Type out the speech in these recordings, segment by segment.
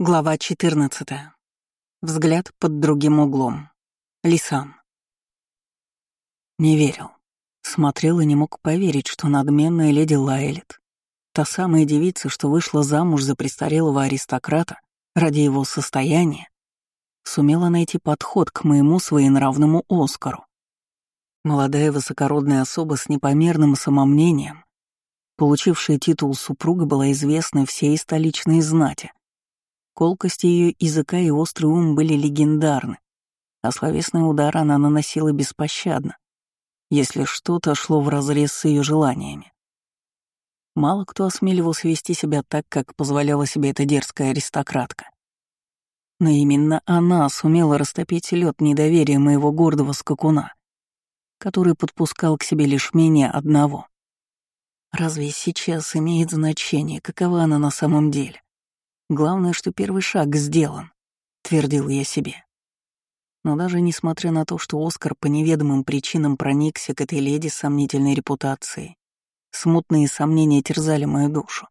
Глава 14. Взгляд под другим углом. Лисан. Не верил. Смотрел и не мог поверить, что надменная леди Лайлет, та самая девица, что вышла замуж за престарелого аристократа ради его состояния, сумела найти подход к моему своенравному Оскару. Молодая высокородная особа с непомерным самомнением, получившая титул супруга, была известна всей столичной знати Колкости ее языка и острый ум были легендарны, а словесный удар она наносила беспощадно, если что-то шло вразрез с ее желаниями. Мало кто осмеливался вести себя так, как позволяла себе эта дерзкая аристократка. Но именно она сумела растопить лед недоверия моего гордого скакуна, который подпускал к себе лишь менее одного. Разве сейчас имеет значение, какова она на самом деле? Главное, что первый шаг сделан, твердил я себе. Но даже несмотря на то, что Оскар по неведомым причинам проникся к этой леди с сомнительной репутацией, смутные сомнения терзали мою душу.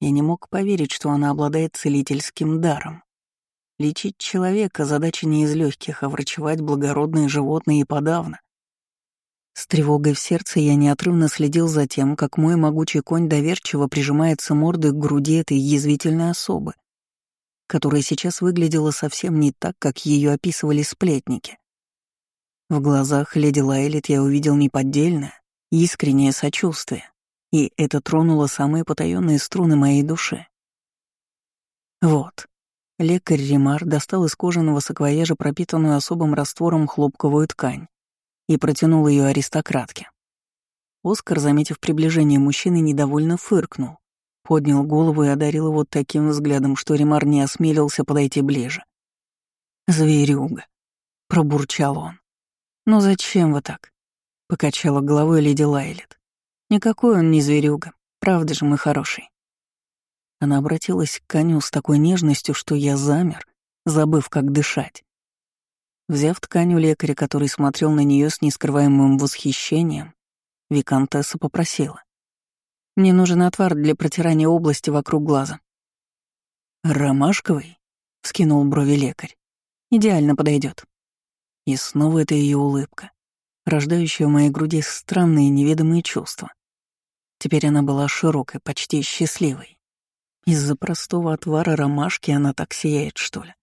Я не мог поверить, что она обладает целительским даром. Лечить человека — задача не из легких, а врачевать благородные животные и подавно. С тревогой в сердце я неотрывно следил за тем, как мой могучий конь доверчиво прижимается мордой к груди этой язвительной особы, которая сейчас выглядела совсем не так, как ее описывали сплетники. В глазах леди Лайлет я увидел неподдельное, искреннее сочувствие, и это тронуло самые потаенные струны моей души. Вот. Лекарь Ремар достал из кожаного саквояжа пропитанную особым раствором хлопковую ткань и протянул ее аристократке. Оскар, заметив приближение мужчины, недовольно фыркнул, поднял голову и одарил его таким взглядом, что Ремар не осмелился подойти ближе. «Зверюга», — пробурчал он. «Ну зачем вы так?» — покачала головой леди Лайлет. «Никакой он не зверюга, правда же мы хороший». Она обратилась к коню с такой нежностью, что я замер, забыв, как дышать. Взяв ткань у лекаря, который смотрел на нее с нескрываемым восхищением, Викантесса попросила. «Мне нужен отвар для протирания области вокруг глаза». «Ромашковый?» — вскинул брови лекарь. «Идеально подойдет. И снова это ее улыбка, рождающая в моей груди странные неведомые чувства. Теперь она была широкой, почти счастливой. Из-за простого отвара ромашки она так сияет, что ли?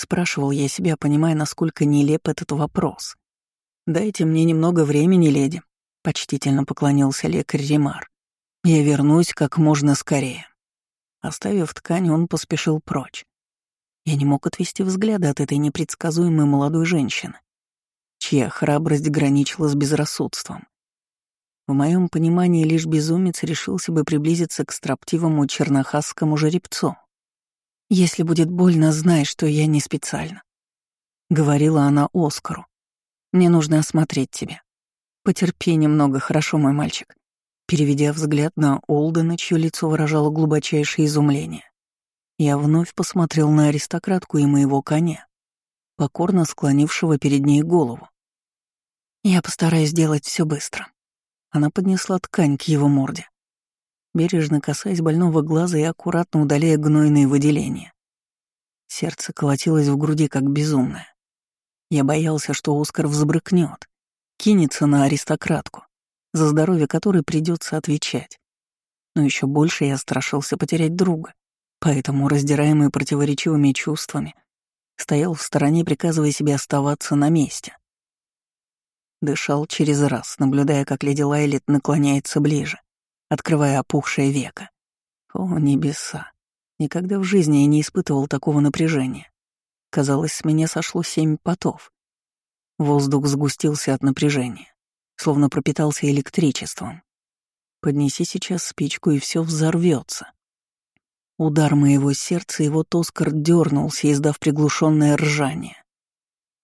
Спрашивал я себя, понимая, насколько нелеп этот вопрос. «Дайте мне немного времени, леди», — почтительно поклонился лекарь Ремар. «Я вернусь как можно скорее». Оставив ткань, он поспешил прочь. Я не мог отвести взгляда от этой непредсказуемой молодой женщины, чья храбрость граничила с безрассудством. В моем понимании лишь безумец решился бы приблизиться к строптивому чернохасскому жеребцу. «Если будет больно, знай, что я не специально», — говорила она Оскару. «Мне нужно осмотреть тебя. Потерпи немного, хорошо, мой мальчик». Переведя взгляд на Олдена, чье лицо выражало глубочайшее изумление, я вновь посмотрел на аристократку и моего коня, покорно склонившего перед ней голову. «Я постараюсь сделать все быстро». Она поднесла ткань к его морде бережно касаясь больного глаза и аккуратно удаляя гнойные выделения. Сердце колотилось в груди, как безумное. Я боялся, что Оскар взбрыкнет, кинется на аристократку, за здоровье которой придется отвечать. Но еще больше я страшился потерять друга, поэтому, раздираемый противоречивыми чувствами, стоял в стороне, приказывая себе оставаться на месте. Дышал через раз, наблюдая, как леди Лайлет наклоняется ближе, открывая опухшее веко. О, небеса! Никогда в жизни я не испытывал такого напряжения. Казалось, с меня сошло семь потов. Воздух сгустился от напряжения, словно пропитался электричеством. Поднеси сейчас спичку, и все взорвется. Удар моего сердца, и вот Оскар дернулся, издав приглушенное ржание.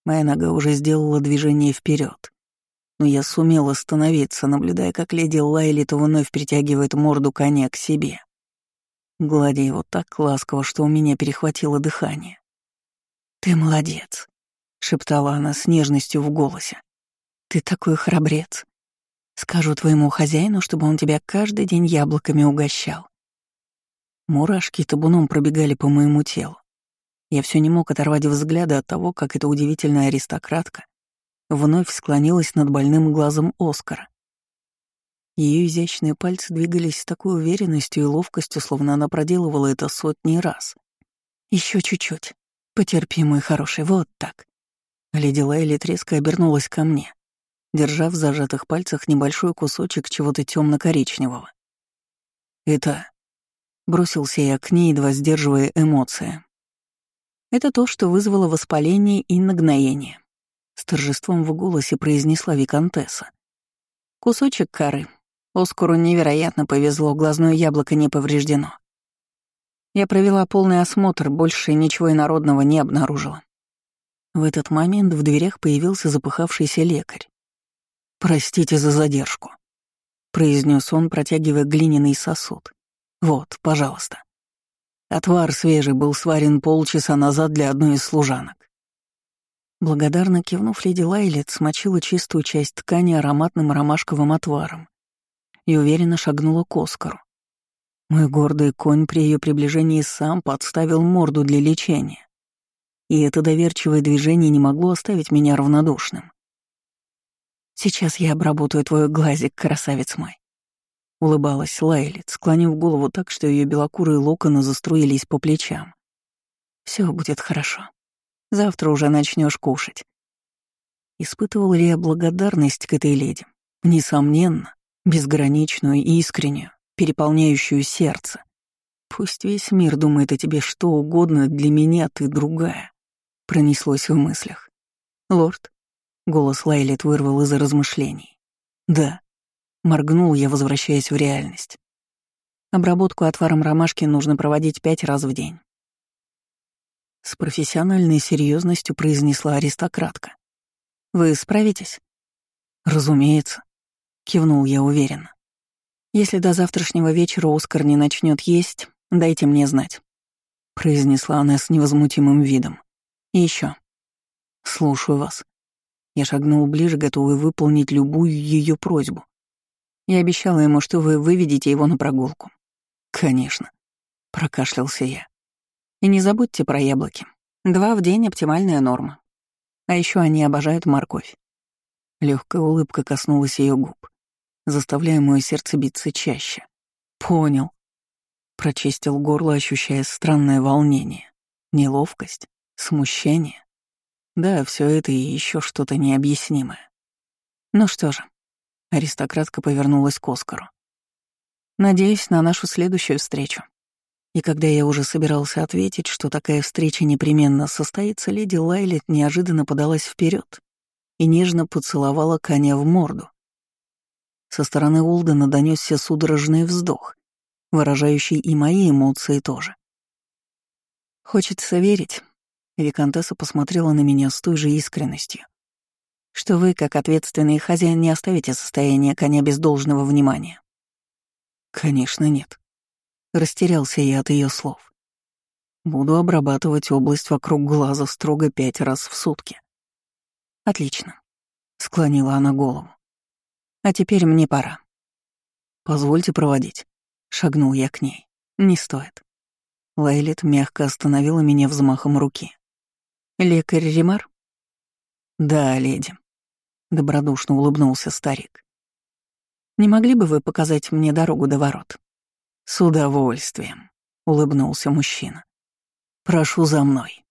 Моя нога уже сделала движение вперед но я сумел остановиться, наблюдая, как леди Лайлит вновь притягивает морду коня к себе, гладя его так ласково, что у меня перехватило дыхание. «Ты молодец», — шептала она с нежностью в голосе. «Ты такой храбрец. Скажу твоему хозяину, чтобы он тебя каждый день яблоками угощал». Мурашки табуном пробегали по моему телу. Я все не мог оторвать взгляда от того, как эта удивительная аристократка вновь склонилась над больным глазом Оскара. Ее изящные пальцы двигались с такой уверенностью и ловкостью, словно она проделывала это сотни раз. Еще чуть-чуть. Потерпи, мой хороший, вот так. Леди Лайли резко обернулась ко мне, держа в зажатых пальцах небольшой кусочек чего-то темно коричневого Это... Бросился я к ней, едва сдерживая эмоции. Это то, что вызвало воспаление и нагноение. С торжеством в голосе произнесла Викантесса. Кусочек коры. Оскару невероятно повезло, глазное яблоко не повреждено. Я провела полный осмотр, больше ничего инородного не обнаружила. В этот момент в дверях появился запыхавшийся лекарь. «Простите за задержку», — произнес он, протягивая глиняный сосуд. «Вот, пожалуйста». Отвар свежий был сварен полчаса назад для одной из служанок. Благодарно кивнув, леди Лайлет смочила чистую часть ткани ароматным ромашковым отваром и уверенно шагнула к Оскару. Мой гордый конь при ее приближении сам подставил морду для лечения. И это доверчивое движение не могло оставить меня равнодушным. «Сейчас я обработаю твой глазик, красавец мой», — улыбалась Лайлет, склонив голову так, что ее белокурые локоны заструились по плечам. Все будет хорошо. Завтра уже начнешь кушать». Испытывал ли я благодарность к этой леди? Несомненно, безграничную и искреннюю, переполняющую сердце. Пусть весь мир думает о тебе что угодно, для меня ты другая. Пронеслось в мыслях. Лорд, голос Лайлет вырвал из размышлений. Да. Моргнул я, возвращаясь в реальность. Обработку отваром ромашки нужно проводить пять раз в день. С профессиональной серьезностью произнесла аристократка. «Вы справитесь?» «Разумеется», — кивнул я уверенно. «Если до завтрашнего вечера Оскар не начнет есть, дайте мне знать», — произнесла она с невозмутимым видом. «И еще. Слушаю вас». Я шагнул ближе, готовый выполнить любую ее просьбу. Я обещала ему, что вы выведете его на прогулку. «Конечно», — прокашлялся я. И не забудьте про яблоки. Два в день — оптимальная норма. А еще они обожают морковь. Легкая улыбка коснулась ее губ, заставляя мое сердце биться чаще. Понял. Прочистил горло, ощущая странное волнение, неловкость, смущение. Да, все это и еще что-то необъяснимое. Ну что же, аристократка повернулась к Оскару. Надеюсь на нашу следующую встречу. И когда я уже собирался ответить, что такая встреча непременно состоится, леди Лайлет неожиданно подалась вперед и нежно поцеловала коня в морду. Со стороны Улдена донесся судорожный вздох, выражающий и мои эмоции тоже. «Хочется верить», — Викантесса посмотрела на меня с той же искренностью, «что вы, как ответственный хозяин, не оставите состояние коня без должного внимания». «Конечно, нет», Растерялся я от ее слов. Буду обрабатывать область вокруг глаза строго пять раз в сутки. Отлично. Склонила она голову. А теперь мне пора. Позвольте проводить. Шагнул я к ней. Не стоит. Лайлет мягко остановила меня взмахом руки. «Лекарь Римар?» «Да, леди», — добродушно улыбнулся старик. «Не могли бы вы показать мне дорогу до ворот?» «С удовольствием», — улыбнулся мужчина. «Прошу за мной».